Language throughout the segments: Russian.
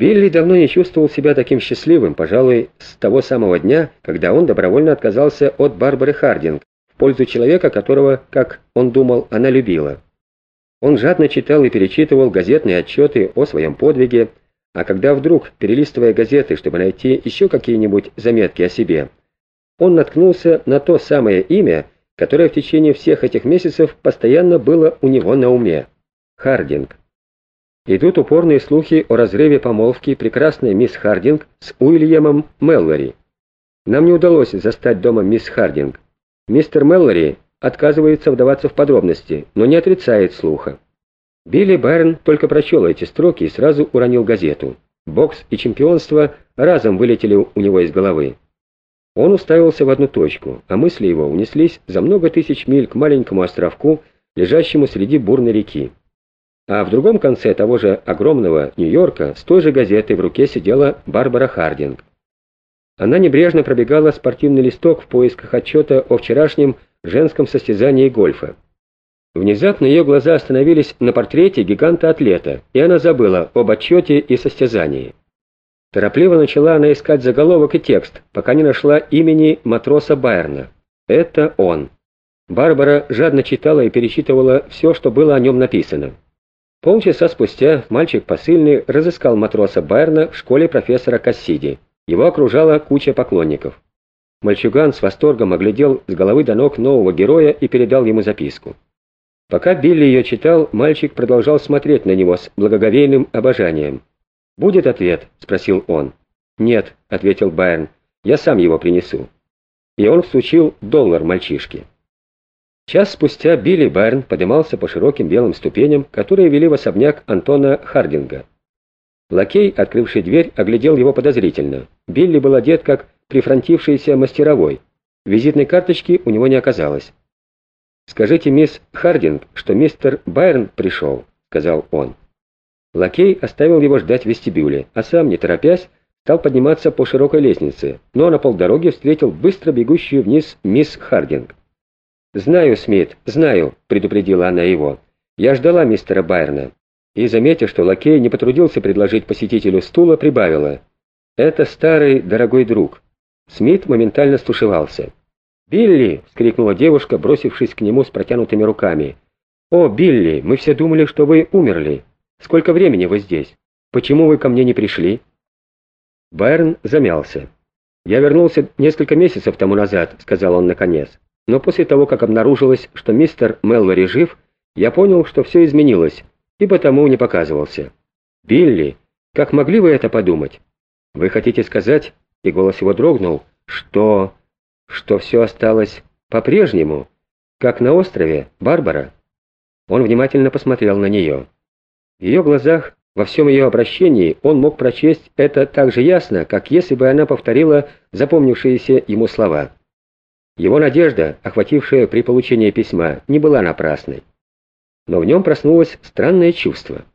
Билли давно не чувствовал себя таким счастливым, пожалуй, с того самого дня, когда он добровольно отказался от Барбары Хардинг в пользу человека, которого, как он думал, она любила. Он жадно читал и перечитывал газетные отчеты о своем подвиге, а когда вдруг, перелистывая газеты, чтобы найти еще какие-нибудь заметки о себе, он наткнулся на то самое имя, которое в течение всех этих месяцев постоянно было у него на уме — Хардинг. Идут упорные слухи о разрыве помолвки прекрасной мисс Хардинг с Уильямом Меллори. Нам не удалось застать дома мисс Хардинг. Мистер Меллори отказывается вдаваться в подробности, но не отрицает слуха. Билли Байрон только прочел эти строки и сразу уронил газету. Бокс и чемпионство разом вылетели у него из головы. Он уставился в одну точку, а мысли его унеслись за много тысяч миль к маленькому островку, лежащему среди бурной реки. А в другом конце того же огромного Нью-Йорка с той же газетой в руке сидела Барбара Хардинг. Она небрежно пробегала спортивный листок в поисках отчета о вчерашнем женском состязании гольфа. Внезапно ее глаза остановились на портрете гиганта-атлета, и она забыла об отчете и состязании. Торопливо начала она искать заголовок и текст, пока не нашла имени матроса Байерна. Это он. Барбара жадно читала и перечитывала все, что было о нем написано. Полчаса спустя мальчик посыльный разыскал матроса Байерна в школе профессора Кассиди. Его окружала куча поклонников. Мальчуган с восторгом оглядел с головы до ног нового героя и передал ему записку. Пока Билли ее читал, мальчик продолжал смотреть на него с благоговейным обожанием. «Будет ответ?» — спросил он. «Нет», — ответил Байерн, — «я сам его принесу». И он всучил доллар мальчишке. Час спустя Билли Байрон поднимался по широким белым ступеням, которые вели в особняк Антона Хардинга. Лакей, открывший дверь, оглядел его подозрительно. Билли был одет как прифронтившийся мастеровой. Визитной карточки у него не оказалось. «Скажите, мисс Хардинг, что мистер Байрон пришел», — сказал он. Лакей оставил его ждать в вестибюле, а сам, не торопясь, стал подниматься по широкой лестнице, но на полдороги встретил быстро бегущую вниз мисс Хардинг. «Знаю, Смит, знаю», — предупредила она его. «Я ждала мистера Байерна». И, заметив, что лакей не потрудился предложить посетителю стула, прибавила. «Это старый, дорогой друг». Смит моментально стушевался. «Билли!» — вскрикнула девушка, бросившись к нему с протянутыми руками. «О, Билли, мы все думали, что вы умерли. Сколько времени вы здесь? Почему вы ко мне не пришли?» Байерн замялся. «Я вернулся несколько месяцев тому назад», — сказал он наконец. Но после того, как обнаружилось, что мистер Меллори жив, я понял, что все изменилось, и потому не показывался. «Билли, как могли вы это подумать? Вы хотите сказать, — и голос его дрогнул, — что... что все осталось по-прежнему, как на острове, Барбара?» Он внимательно посмотрел на нее. В ее глазах, во всем ее обращении, он мог прочесть это так же ясно, как если бы она повторила запомнившиеся ему слова. Его надежда, охватившая при получении письма, не была напрасной. Но в нем проснулось странное чувство.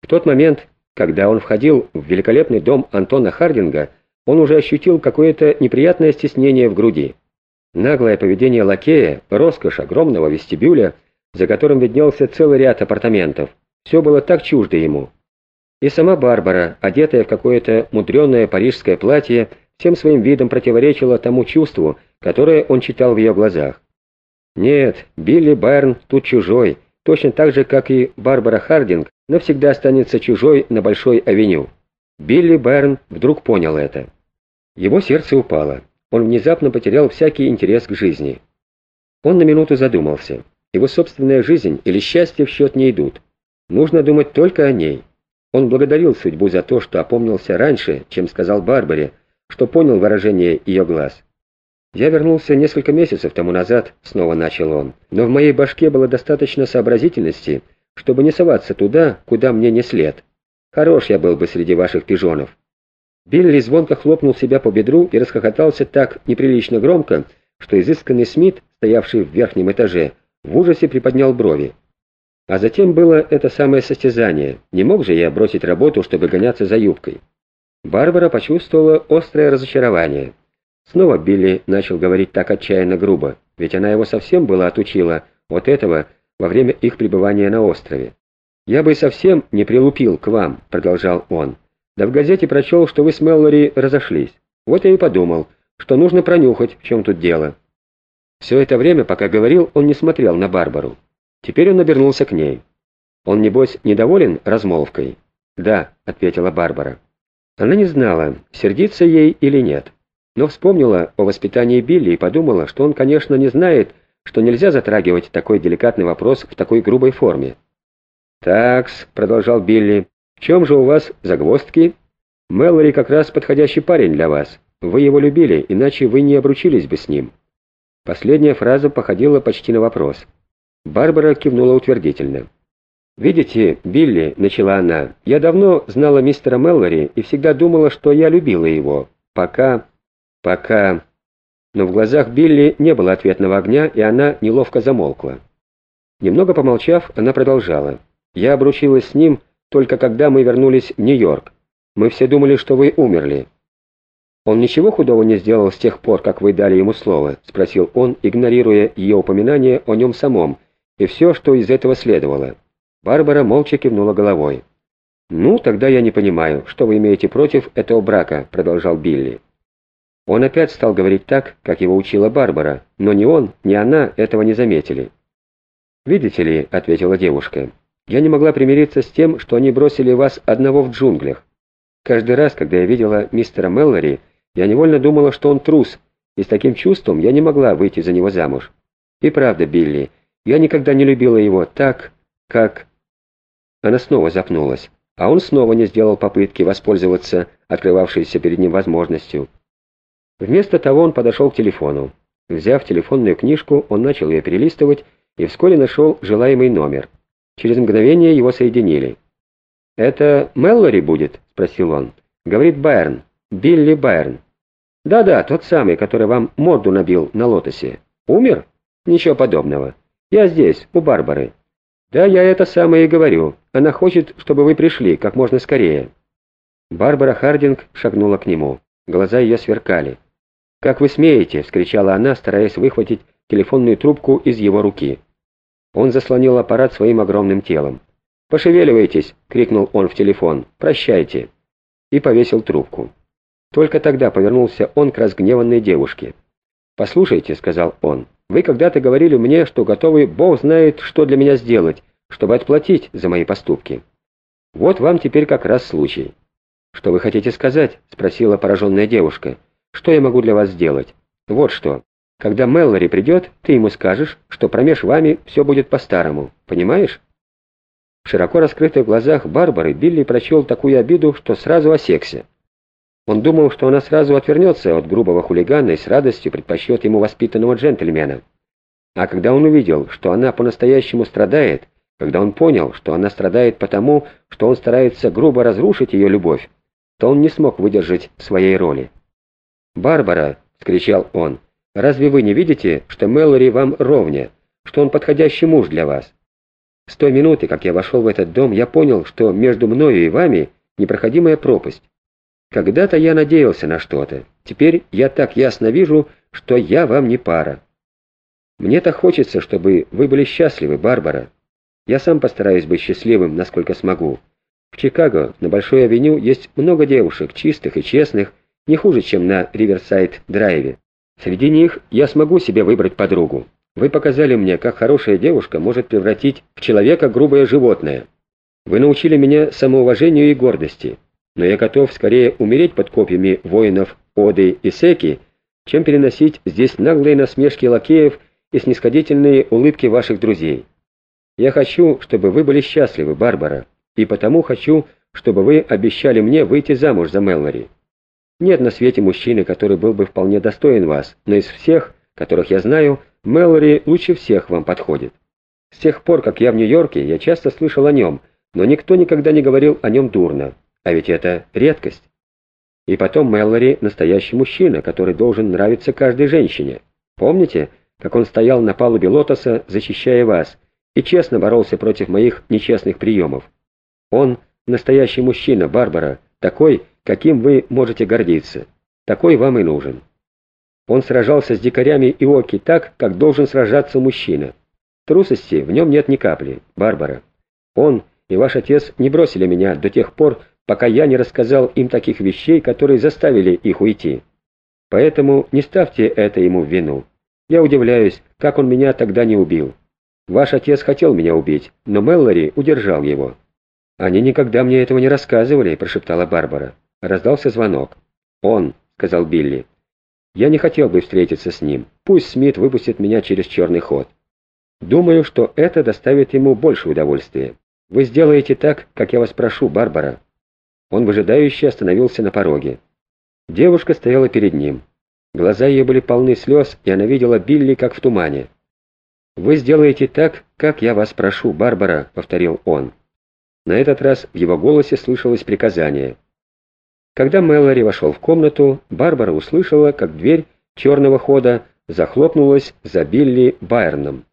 В тот момент, когда он входил в великолепный дом Антона Хардинга, он уже ощутил какое-то неприятное стеснение в груди. Наглое поведение лакея, роскошь огромного вестибюля, за которым виднелся целый ряд апартаментов, все было так чуждо ему. И сама Барбара, одетая в какое-то мудреное парижское платье, всем своим видом противоречила тому чувству, которое он читал в ее глазах. Нет, Билли Байрон тут чужой, точно так же, как и Барбара Хардинг навсегда останется чужой на Большой авеню. Билли Байрон вдруг понял это. Его сердце упало. Он внезапно потерял всякий интерес к жизни. Он на минуту задумался. Его собственная жизнь или счастье в счет не идут. Нужно думать только о ней. Он благодарил судьбу за то, что опомнился раньше, чем сказал Барбаре, что понял выражение ее глаз. «Я вернулся несколько месяцев тому назад», — снова начал он, «но в моей башке было достаточно сообразительности, чтобы не соваться туда, куда мне не след. Хорош я был бы среди ваших пижонов». Билли звонко хлопнул себя по бедру и расхохотался так неприлично громко, что изысканный Смит, стоявший в верхнем этаже, в ужасе приподнял брови. А затем было это самое состязание. Не мог же я бросить работу, чтобы гоняться за юбкой. Барбара почувствовала острое разочарование. Снова Билли начал говорить так отчаянно грубо, ведь она его совсем была отучила от этого во время их пребывания на острове. «Я бы совсем не прилупил к вам», — продолжал он. Да в газете прочел, что вы с Мэллори разошлись. Вот я и подумал, что нужно пронюхать, в чем тут дело. Все это время, пока говорил, он не смотрел на Барбару. Теперь он обернулся к ней. Он, небось, недоволен размолвкой? «Да», — ответила Барбара. Она не знала, сердиться ей или нет, но вспомнила о воспитании Билли и подумала, что он, конечно, не знает, что нельзя затрагивать такой деликатный вопрос в такой грубой форме. «Такс», — продолжал Билли, — «в чем же у вас загвоздки? Мэлори как раз подходящий парень для вас. Вы его любили, иначе вы не обручились бы с ним». Последняя фраза походила почти на вопрос. Барбара кивнула утвердительно. «Видите, Билли», — начала она, — «я давно знала мистера Мэллори и всегда думала, что я любила его. Пока... пока...» Но в глазах Билли не было ответного огня, и она неловко замолкла. Немного помолчав, она продолжала. «Я обручилась с ним только когда мы вернулись в Нью-Йорк. Мы все думали, что вы умерли». «Он ничего худого не сделал с тех пор, как вы дали ему слово?» — спросил он, игнорируя ее упоминание о нем самом, и все, что из этого следовало. Барбара молча кивнула головой. «Ну, тогда я не понимаю, что вы имеете против этого брака», — продолжал Билли. Он опять стал говорить так, как его учила Барбара, но ни он, ни она этого не заметили. «Видите ли», — ответила девушка, — «я не могла примириться с тем, что они бросили вас одного в джунглях. Каждый раз, когда я видела мистера Меллори, я невольно думала, что он трус, и с таким чувством я не могла выйти за него замуж. И правда, Билли, я никогда не любила его так, как...» Она снова запнулась, а он снова не сделал попытки воспользоваться открывавшейся перед ним возможностью. Вместо того он подошел к телефону. Взяв телефонную книжку, он начал ее перелистывать и вскоре нашел желаемый номер. Через мгновение его соединили. «Это Меллори будет?» — спросил он. «Говорит Байерн. Билли Байерн». «Да-да, тот самый, который вам морду набил на лотосе. Умер? Ничего подобного. Я здесь, у Барбары». «Да, я это самое и говорю. Она хочет, чтобы вы пришли как можно скорее». Барбара Хардинг шагнула к нему. Глаза ее сверкали. «Как вы смеете?» — вскричала она, стараясь выхватить телефонную трубку из его руки. Он заслонил аппарат своим огромным телом. «Пошевеливайтесь!» — крикнул он в телефон. «Прощайте!» И повесил трубку. Только тогда повернулся он к разгневанной девушке. «Послушайте», — сказал он, — «вы когда-то говорили мне, что готовы, Бог знает, что для меня сделать, чтобы отплатить за мои поступки. Вот вам теперь как раз случай». «Что вы хотите сказать?» — спросила пораженная девушка. «Что я могу для вас сделать? Вот что. Когда Мэллори придет, ты ему скажешь, что промеж вами все будет по-старому. Понимаешь?» В широко раскрытых глазах Барбары Билли прочел такую обиду, что сразу осекся. Он думал, что она сразу отвернется от грубого хулигана и с радостью предпочтет ему воспитанного джентльмена. А когда он увидел, что она по-настоящему страдает, когда он понял, что она страдает потому, что он старается грубо разрушить ее любовь, то он не смог выдержать своей роли. «Барбара!» — скричал он. «Разве вы не видите, что Мэлори вам ровня, что он подходящий муж для вас? С той минуты, как я вошел в этот дом, я понял, что между мною и вами непроходимая пропасть. Когда-то я надеялся на что-то. Теперь я так ясно вижу, что я вам не пара. Мне так хочется, чтобы вы были счастливы, Барбара. Я сам постараюсь быть счастливым, насколько смогу. В Чикаго на Большой авеню есть много девушек, чистых и честных, не хуже, чем на Риверсайд-драйве. Среди них я смогу себе выбрать подругу. Вы показали мне, как хорошая девушка может превратить в человека грубое животное. Вы научили меня самоуважению и гордости но я готов скорее умереть под копьями воинов Оды и Секи, чем переносить здесь наглые насмешки лакеев и снисходительные улыбки ваших друзей. Я хочу, чтобы вы были счастливы, Барбара, и потому хочу, чтобы вы обещали мне выйти замуж за Меллори. Нет на свете мужчины, который был бы вполне достоин вас, но из всех, которых я знаю, Мэлори лучше всех вам подходит. С тех пор, как я в Нью-Йорке, я часто слышал о нем, но никто никогда не говорил о нем дурно. А ведь это редкость. И потом Мэллори — настоящий мужчина, который должен нравиться каждой женщине. Помните, как он стоял на палубе Лотоса, защищая вас, и честно боролся против моих нечестных приемов? Он — настоящий мужчина, Барбара, такой, каким вы можете гордиться. Такой вам и нужен. Он сражался с дикарями и оки так, как должен сражаться мужчина. Трусости в нем нет ни капли, Барбара. Он и ваш отец не бросили меня до тех пор, пока я не рассказал им таких вещей, которые заставили их уйти. Поэтому не ставьте это ему в вину. Я удивляюсь, как он меня тогда не убил. Ваш отец хотел меня убить, но Меллори удержал его». «Они никогда мне этого не рассказывали», — прошептала Барбара. Раздался звонок. «Он», — сказал Билли. «Я не хотел бы встретиться с ним. Пусть Смит выпустит меня через черный ход. Думаю, что это доставит ему больше удовольствия. Вы сделаете так, как я вас прошу, Барбара». Он выжидающе остановился на пороге. Девушка стояла перед ним. Глаза ее были полны слез, и она видела Билли, как в тумане. «Вы сделаете так, как я вас прошу, Барбара», — повторил он. На этот раз в его голосе слышалось приказание. Когда Мэллори вошел в комнату, Барбара услышала, как дверь черного хода захлопнулась за Билли Байерном.